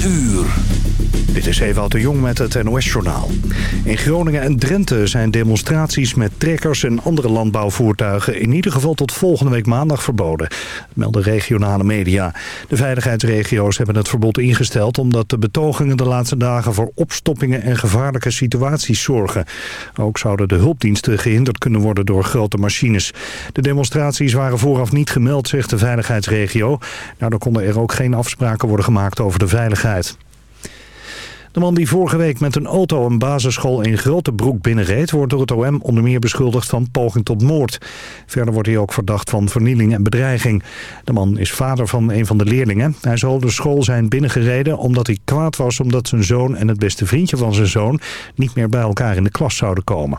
8 uur. Dit is Ewout de Jong met het NOS-journaal. In Groningen en Drenthe zijn demonstraties met trekkers en andere landbouwvoertuigen... in ieder geval tot volgende week maandag verboden, melden regionale media. De veiligheidsregio's hebben het verbod ingesteld... omdat de betogingen de laatste dagen voor opstoppingen en gevaarlijke situaties zorgen. Ook zouden de hulpdiensten gehinderd kunnen worden door grote machines. De demonstraties waren vooraf niet gemeld, zegt de veiligheidsregio. Daardoor konden er ook geen afspraken worden gemaakt over de veiligheid. De man die vorige week met een auto een basisschool in Grotebroek binnenreed... wordt door het OM onder meer beschuldigd van poging tot moord. Verder wordt hij ook verdacht van vernieling en bedreiging. De man is vader van een van de leerlingen. Hij zal de school zijn binnengereden omdat hij kwaad was... omdat zijn zoon en het beste vriendje van zijn zoon... niet meer bij elkaar in de klas zouden komen.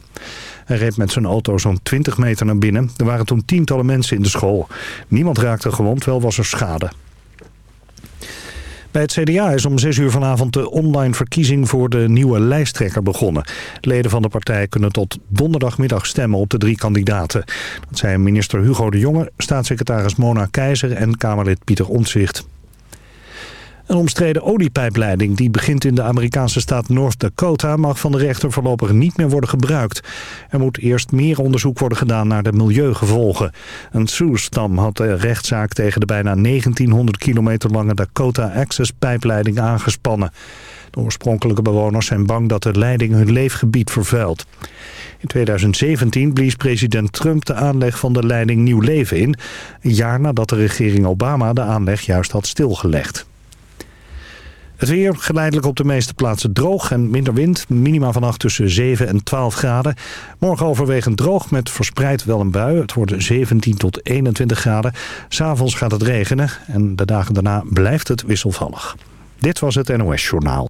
Hij reed met zijn auto zo'n 20 meter naar binnen. Er waren toen tientallen mensen in de school. Niemand raakte gewond, wel was er schade. Bij het CDA is om 6 uur vanavond de online verkiezing voor de nieuwe lijsttrekker begonnen. Leden van de partij kunnen tot donderdagmiddag stemmen op de drie kandidaten. Dat zijn minister Hugo de Jonge, staatssecretaris Mona Keizer en Kamerlid Pieter Omtzigt. Een omstreden oliepijpleiding die begint in de Amerikaanse staat North Dakota... mag van de rechter voorlopig niet meer worden gebruikt. Er moet eerst meer onderzoek worden gedaan naar de milieugevolgen. Een Sioux-stam had de rechtszaak tegen de bijna 1900 kilometer lange Dakota Access pijpleiding aangespannen. De oorspronkelijke bewoners zijn bang dat de leiding hun leefgebied vervuilt. In 2017 blies president Trump de aanleg van de leiding Nieuw Leven in... een jaar nadat de regering Obama de aanleg juist had stilgelegd. Het weer geleidelijk op de meeste plaatsen droog en minder wind. Minima vannacht tussen 7 en 12 graden. Morgen overwegend droog met verspreid wel een bui. Het wordt 17 tot 21 graden. S'avonds gaat het regenen en de dagen daarna blijft het wisselvallig. Dit was het NOS Journaal.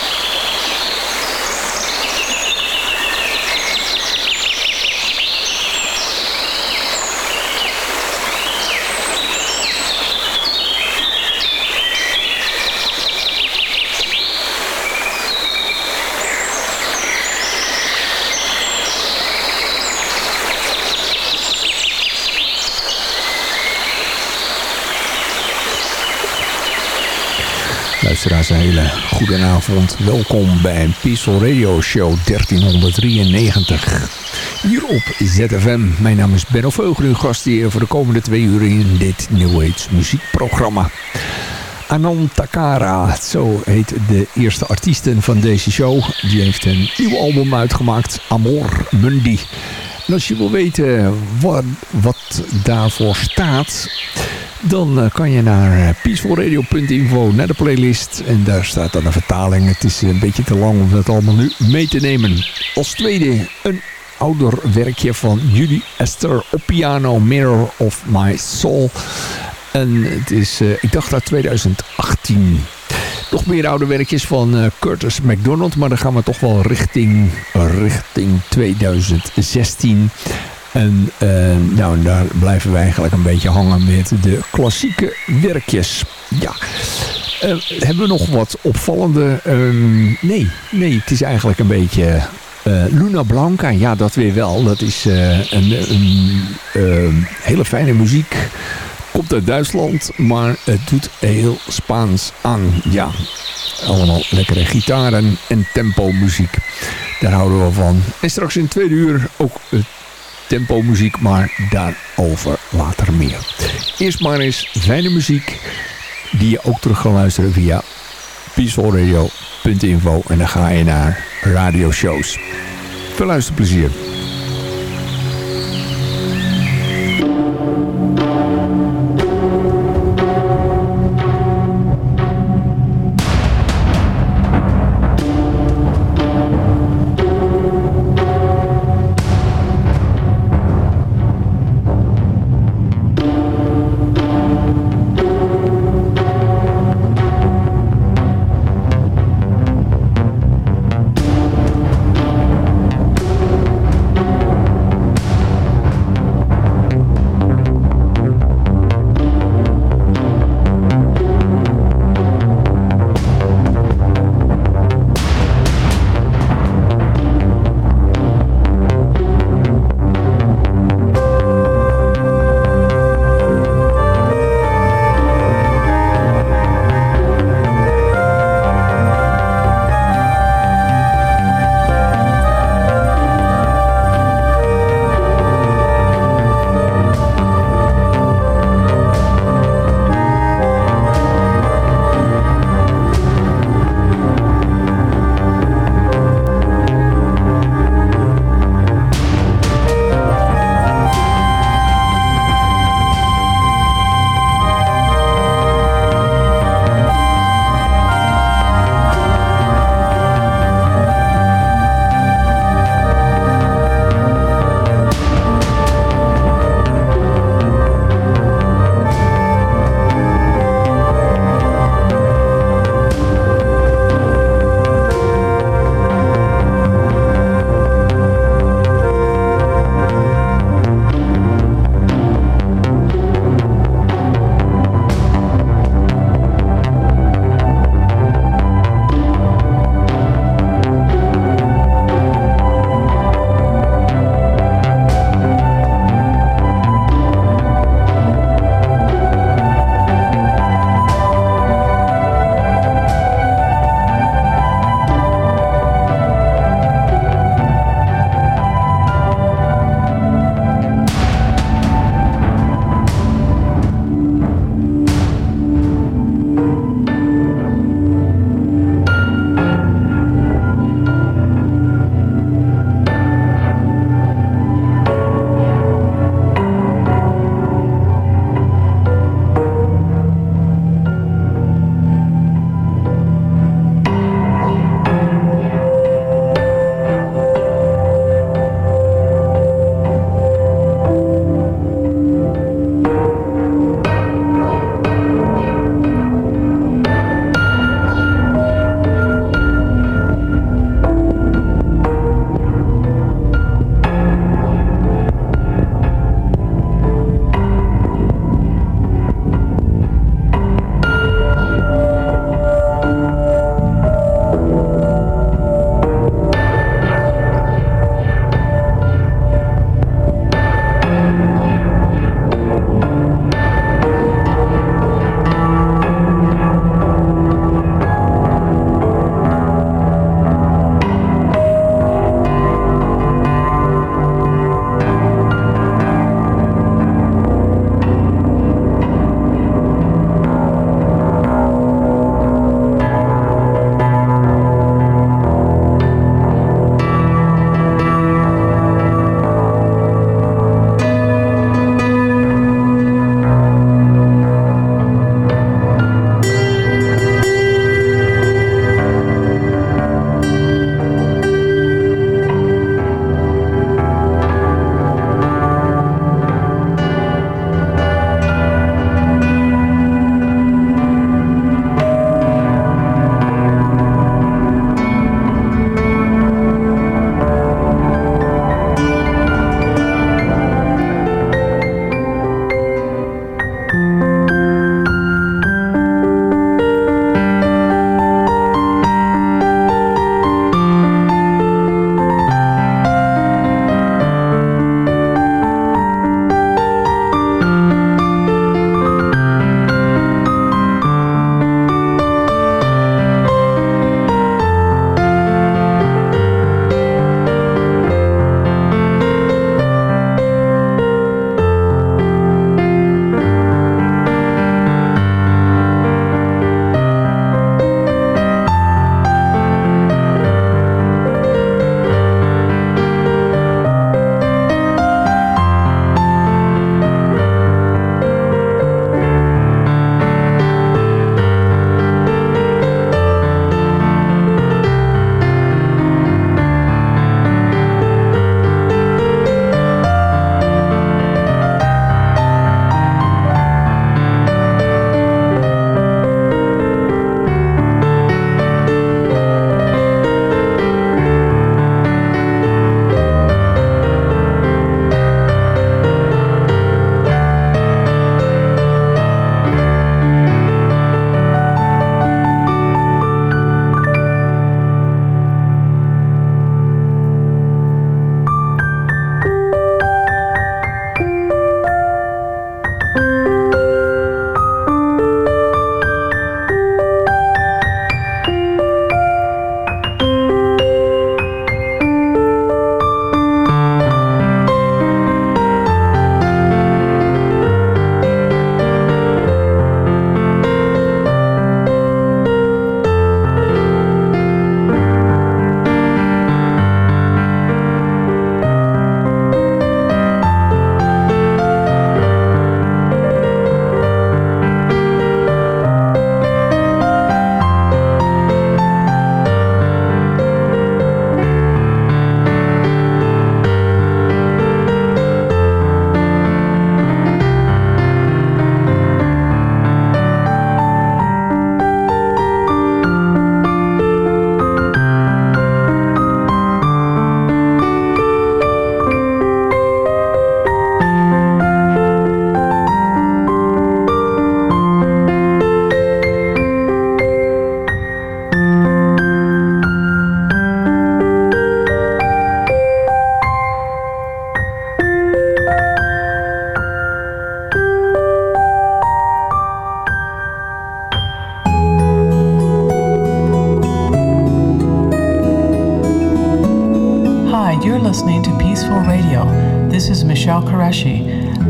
luisteraars een hele goede avond. Welkom bij Peaceful Radio Show 1393. Hier op ZFM. Mijn naam is Benno Veugel, uw gast hier voor de komende twee uur in dit New Age muziekprogramma. Anand Takara, zo heet de eerste artiesten van deze show. Die heeft een nieuw album uitgemaakt, Amor Mundi. En als je wil weten wat daarvoor staat dan eh, kan je naar eh, peacefulradio.info, naar de playlist. En daar staat dan een vertaling. Het is een beetje te lang om dat allemaal nu mee te nemen. Als tweede een ouder werkje van Judy Esther op piano, Mirror of My Soul. En het is, uh, ik dacht uit 2018. Nog meer oude werkjes van Curtis McDonald. Maar dan gaan we toch wel richting, richting 2016. En uh, nou, daar blijven we eigenlijk een beetje hangen met de klassieke werkjes. Ja. Uh, hebben we nog wat opvallende? Um, nee, nee, het is eigenlijk een beetje... Uh, Luna Blanca, ja, dat weer wel. Dat is een, een ehm, hele fijne muziek. Komt uit Duitsland, maar het doet heel Spaans aan. Ja, allemaal lekkere gitaren en tempo muziek. Daar houden we van. En straks in het tweede uur ook het tempo muziek, maar daarover later meer. Eerst maar eens fijne muziek die je ook terug kan luisteren via peacefulradio.info en dan ga je naar radioshows. Veel luisterplezier.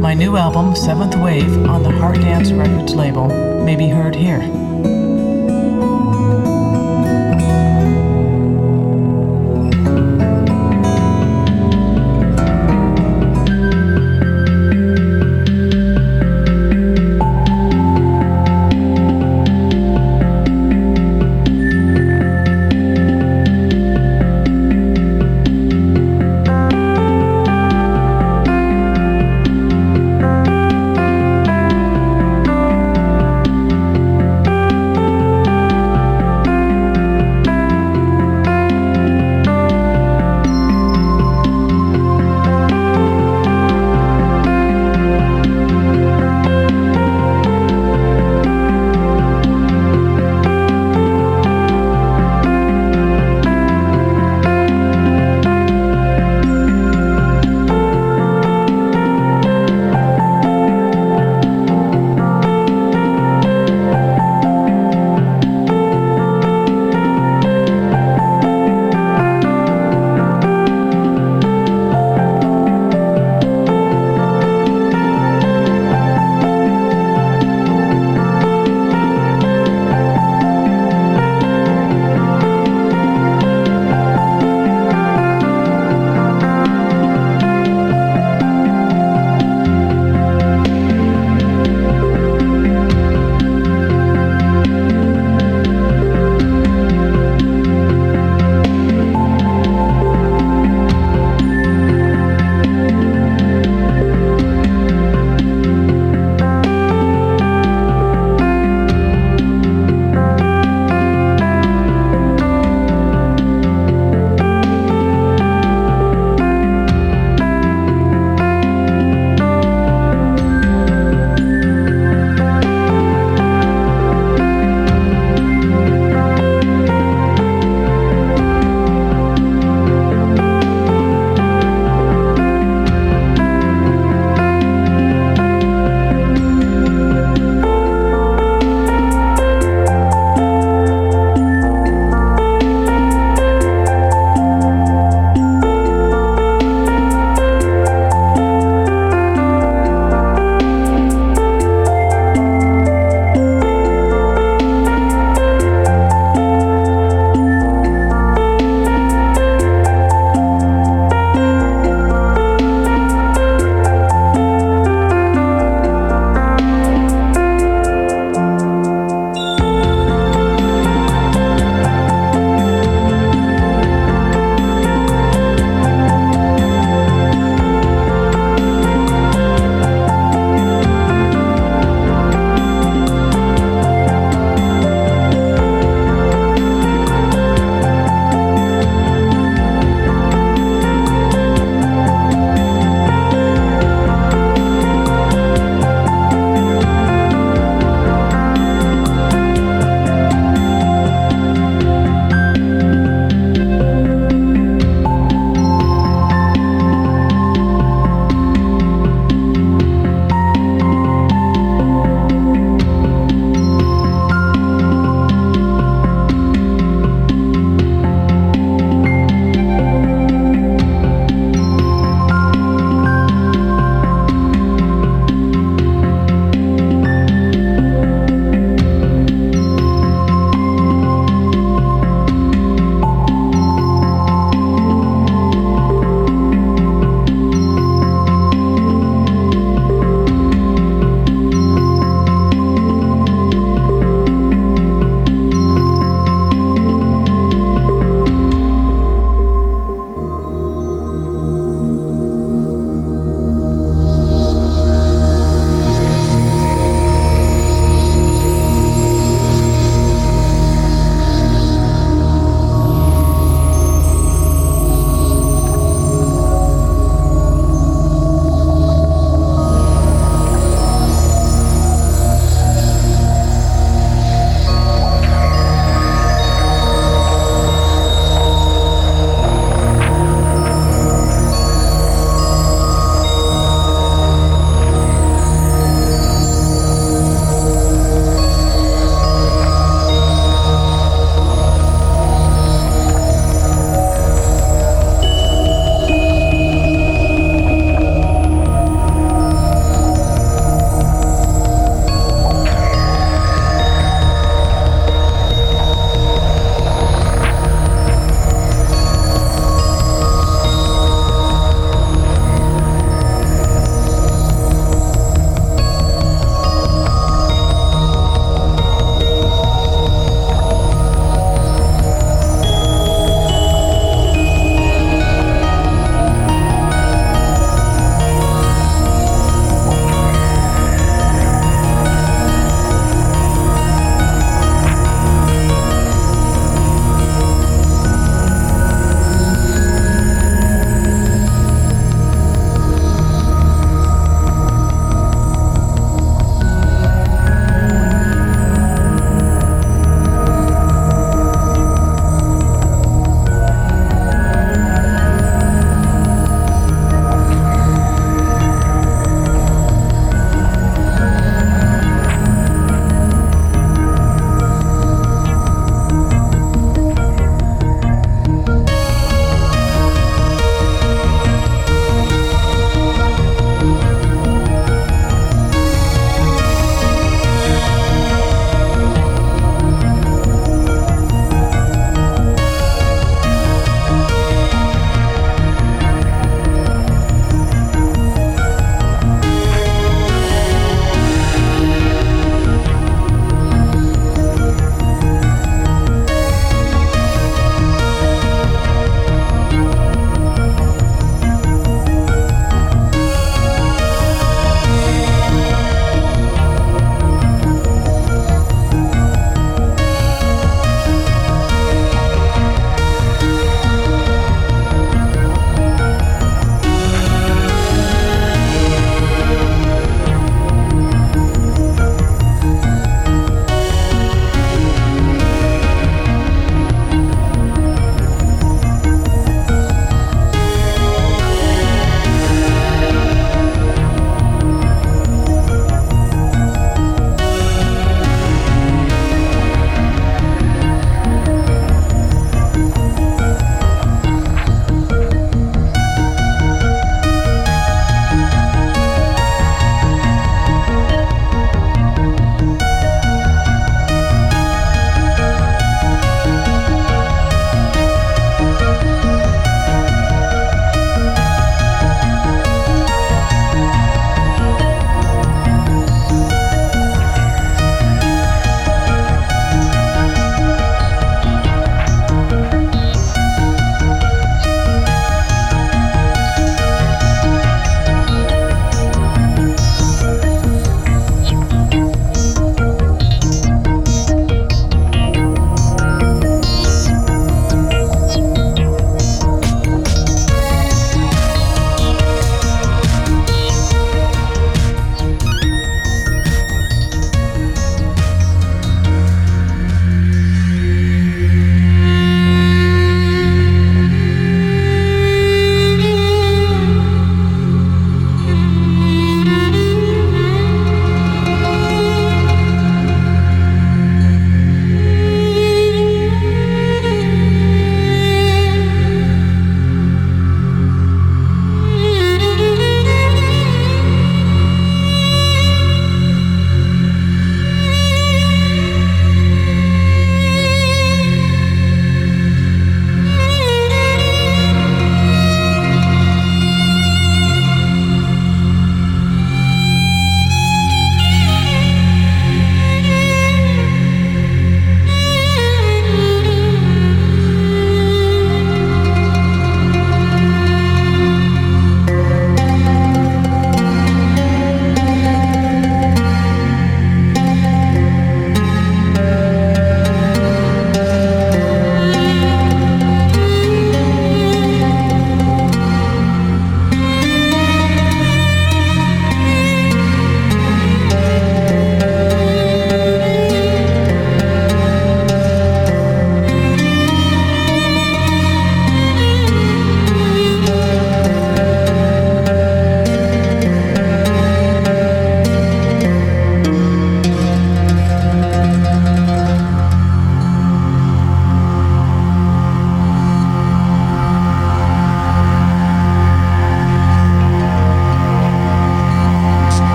My new album, Seventh Wave, on the Heart Dance Records label, may be heard here.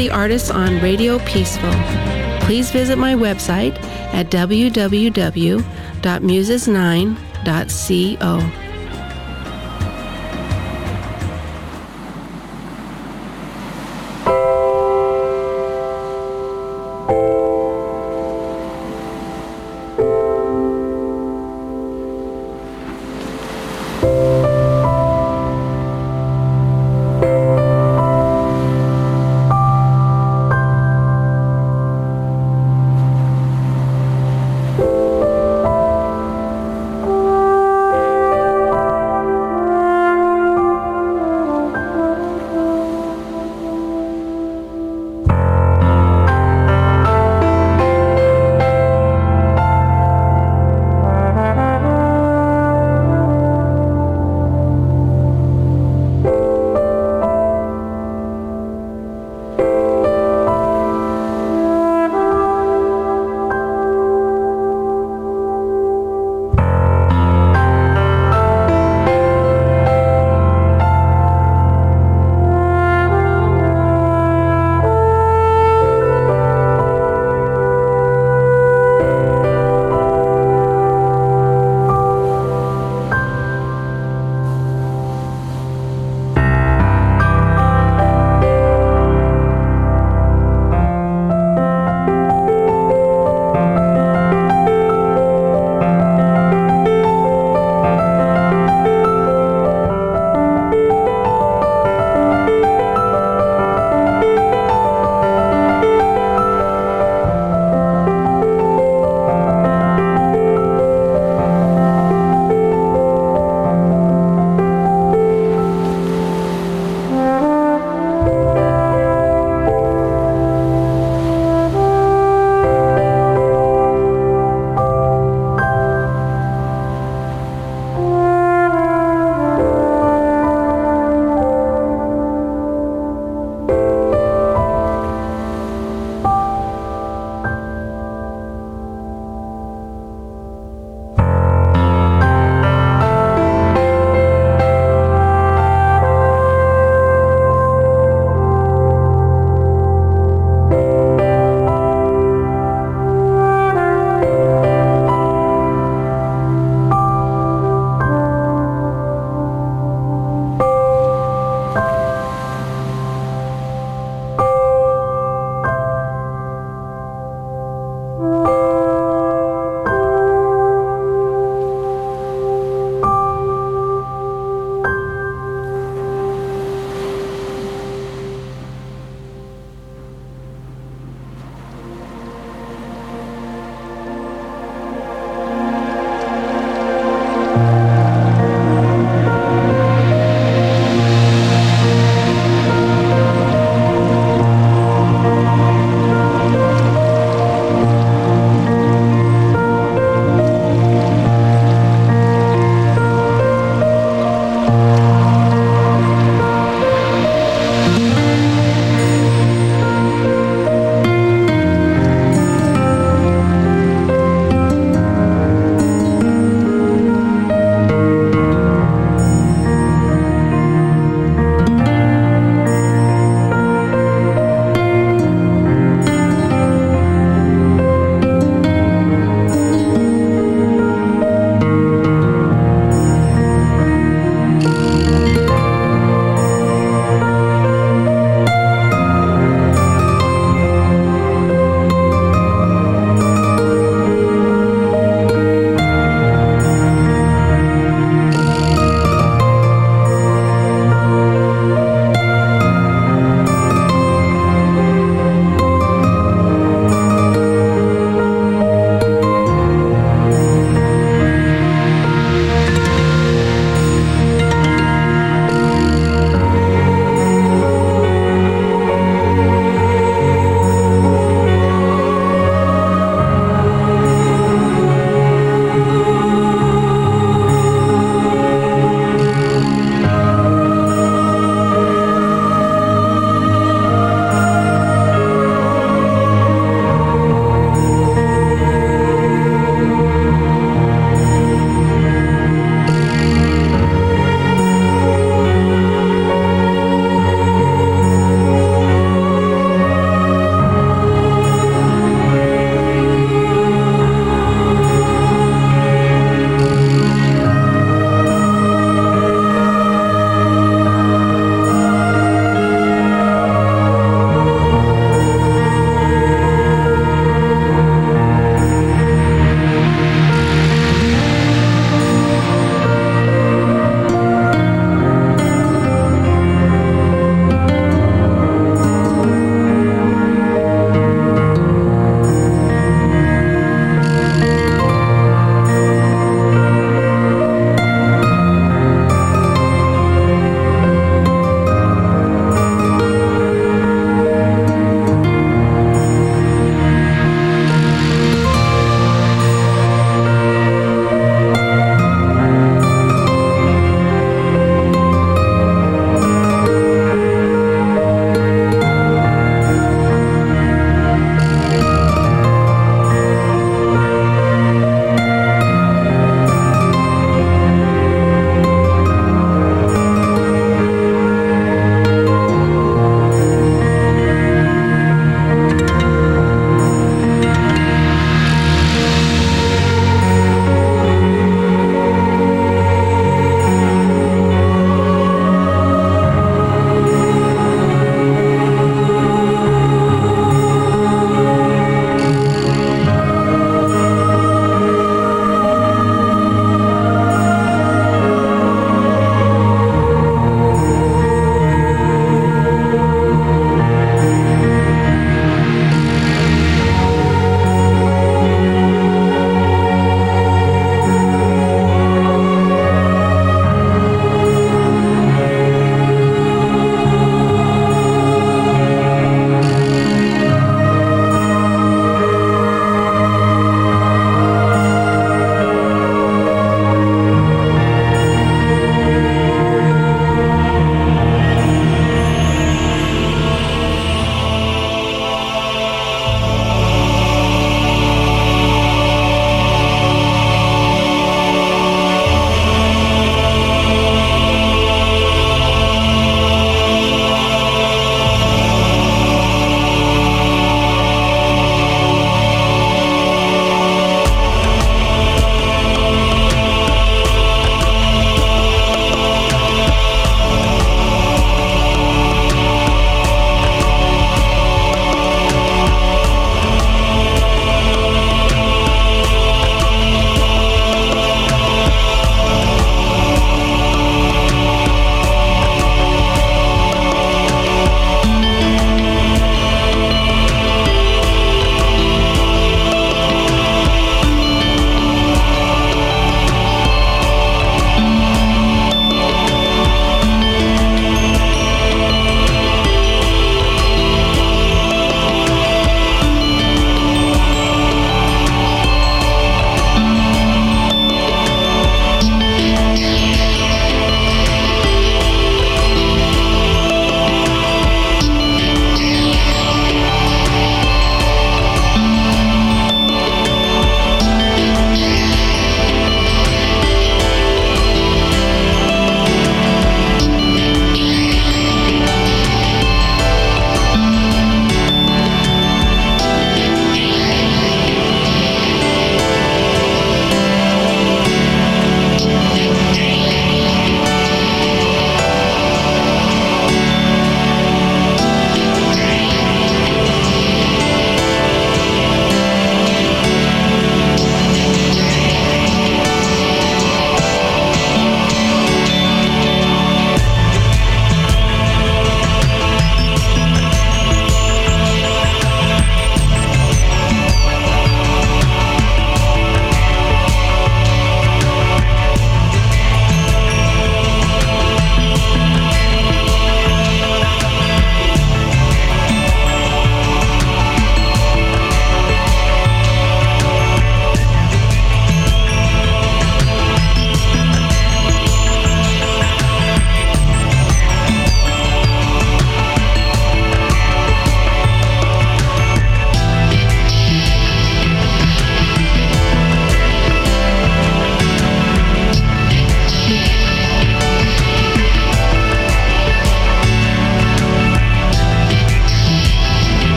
the artists on Radio Peaceful. Please visit my website at www.muses9.co.